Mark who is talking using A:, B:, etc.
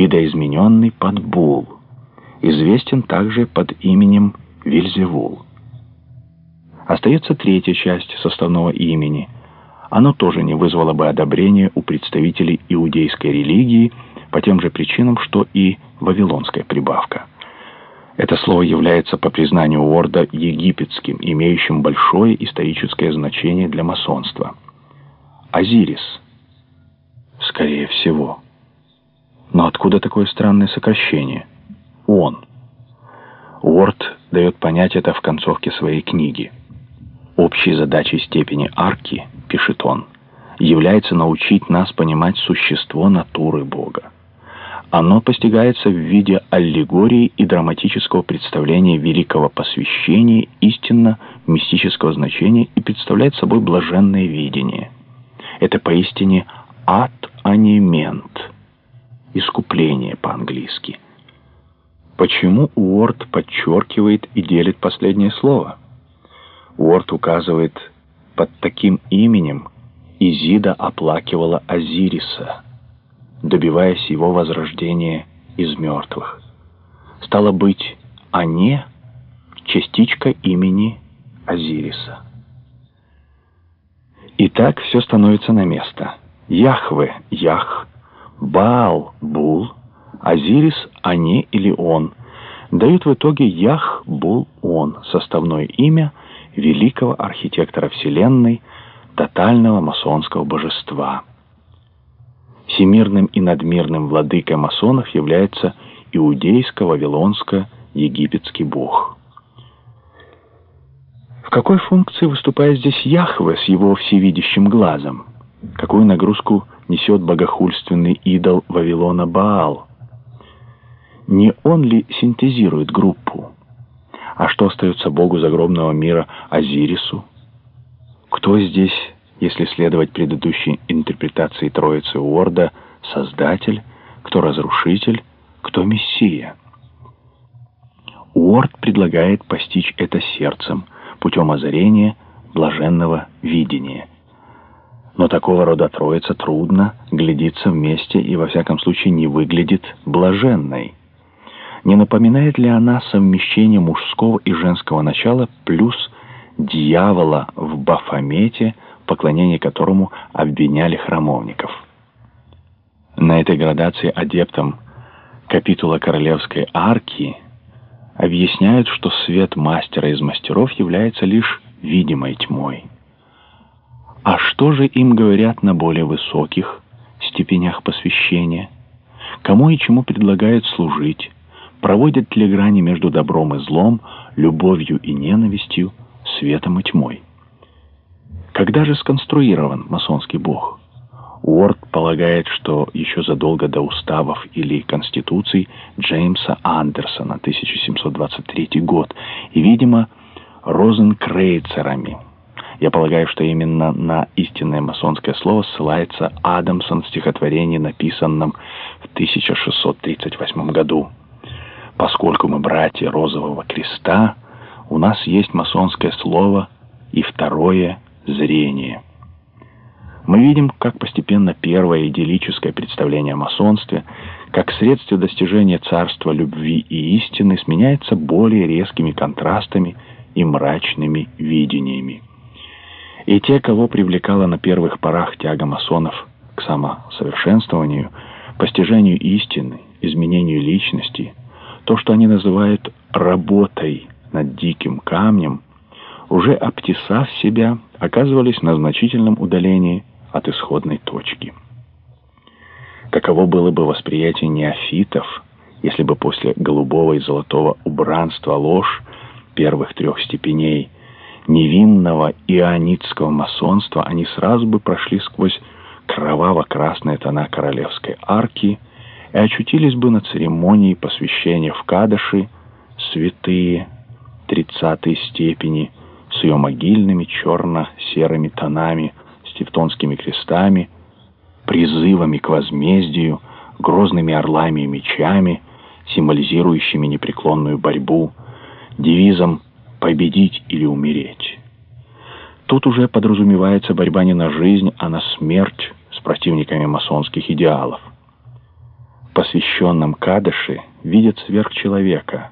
A: видоизмененный Подбул, известен также под именем Вильзевул. Остается третья часть составного имени. Оно тоже не вызвало бы одобрения у представителей иудейской религии по тем же причинам, что и вавилонская прибавка. Это слово является, по признанию Уорда, египетским, имеющим большое историческое значение для масонства. Азирис. Скорее всего. Но откуда такое странное сокращение? Он. Уорд дает понять это в концовке своей книги. Общей задачей степени арки, пишет он, является научить нас понимать существо натуры Бога. Оно постигается в виде аллегории и драматического представления великого посвящения истинно мистического значения и представляет собой блаженное видение. Это поистине ад-анимент, искупление по-английски. Почему Уорд подчеркивает и делит последнее слово? Уорд указывает, под таким именем Изида оплакивала Азириса – добиваясь его возрождения из мертвых. Стало быть, Ане — частичка имени Азириса. И так все становится на место. Яхве — Ях, Баал — Бул, Азирис — Ане или Он дают в итоге Ях, Бул, Он, составное имя великого архитектора Вселенной, тотального масонского божества — Всемирным и надмирным владыкой масонов является иудейско-вавилонско-египетский бог. В какой функции выступает здесь Яхве с его всевидящим глазом? Какую нагрузку несет богохульственный идол Вавилона Баал? Не он ли синтезирует группу? А что остается богу загробного мира Азирису? Кто здесь если следовать предыдущей интерпретации Троицы Уорда, Создатель, кто Разрушитель, кто Мессия. Уорд предлагает постичь это сердцем, путем озарения, блаженного видения. Но такого рода Троица трудно глядится вместе и во всяком случае не выглядит блаженной. Не напоминает ли она совмещение мужского и женского начала плюс дьявола в Бафомете – поклонение которому обвиняли храмовников. На этой градации адептам капитула Королевской арки объясняют, что свет мастера из мастеров является лишь видимой тьмой. А что же им говорят на более высоких степенях посвящения? Кому и чему предлагают служить? Проводят ли грани между добром и злом, любовью и ненавистью, светом и тьмой? Когда же сконструирован масонский бог? Уорд полагает, что еще задолго до уставов или конституций Джеймса Андерсона, 1723 год, и, видимо, розенкрейцерами. Я полагаю, что именно на истинное масонское слово ссылается Адамсон в стихотворении, написанном в 1638 году. «Поскольку мы братья Розового Креста, у нас есть масонское слово и второе – зрение. Мы видим, как постепенно первое идиллическое представление о масонстве, как средство достижения царства любви и истины, сменяется более резкими контрастами и мрачными видениями. И те, кого привлекала на первых порах тяга масонов к самосовершенствованию, постижению истины, изменению личности, то, что они называют «работой над диким камнем», уже обтесав себя, оказывались на значительном удалении от исходной точки. Каково было бы восприятие неофитов, если бы после голубого и золотого убранства ложь первых трех степеней невинного ионитского масонства они сразу бы прошли сквозь кроваво-красные тона королевской арки и очутились бы на церемонии посвящения в Кадыши святые тридцатой степени с ее могильными черно-серыми тонами, с тевтонскими крестами, призывами к возмездию, грозными орлами и мечами, символизирующими непреклонную борьбу, девизом «победить или умереть». Тут уже подразумевается борьба не на жизнь, а на смерть с противниками масонских идеалов. посвященном Кадыши видят сверхчеловека,